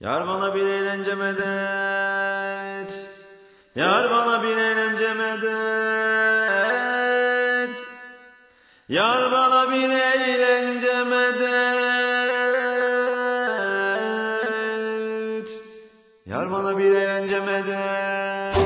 Yar bana bir eğlence medet Yar bana bir eğlence medet Yar bana bir eğlence medet Yar bana bir eğlence medet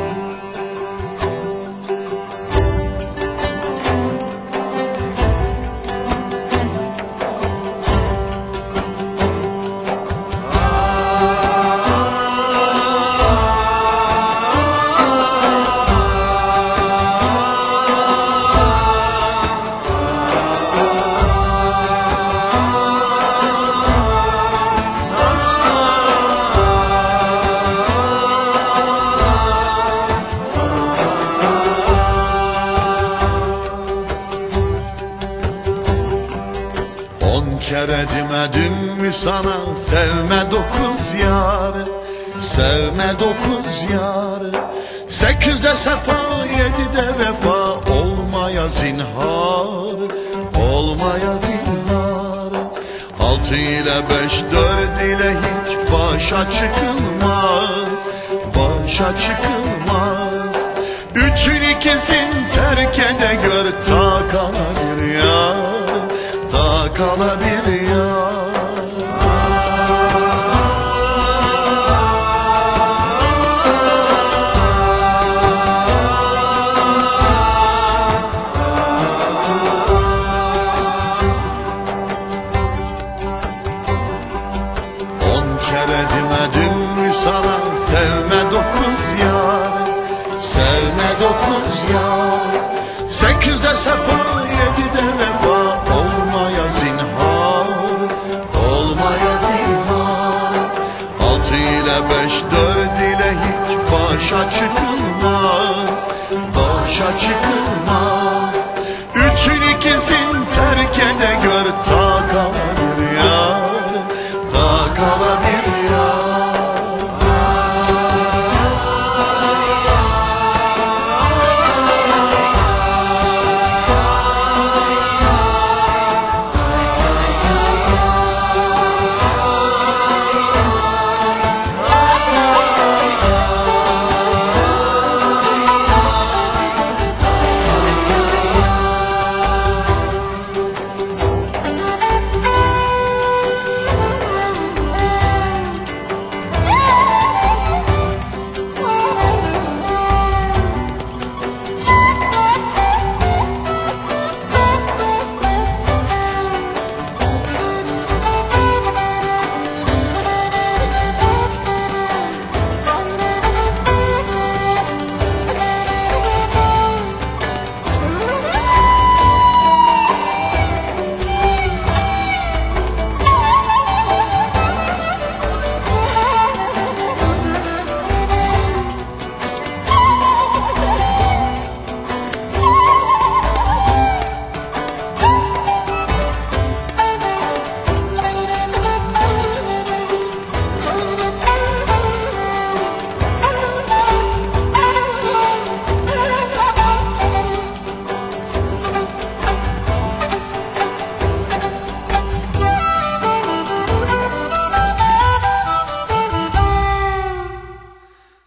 kere demedim mi sana sevme dokuz yar Sevme dokuz yar Sekizde sefa yedide vefa Olmaya zinhar Olmaya zinhar Altı ile beş dört ile hiç başa çıkılmaz Başa çıkılmaz. Üçün ikizin kere demedim sana sevme dokuz yar Sevme dokuz yar Sekizde sefa yedide vefa Olmaya zinhar Olmaya zinhar Altı ile beş dört ile hiç başa çıkılmaz Başa çıkılmaz. Üçün ikizin terk ede gör ta kalabilir yar Ta kalabilir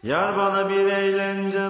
Yar bana bir eğlence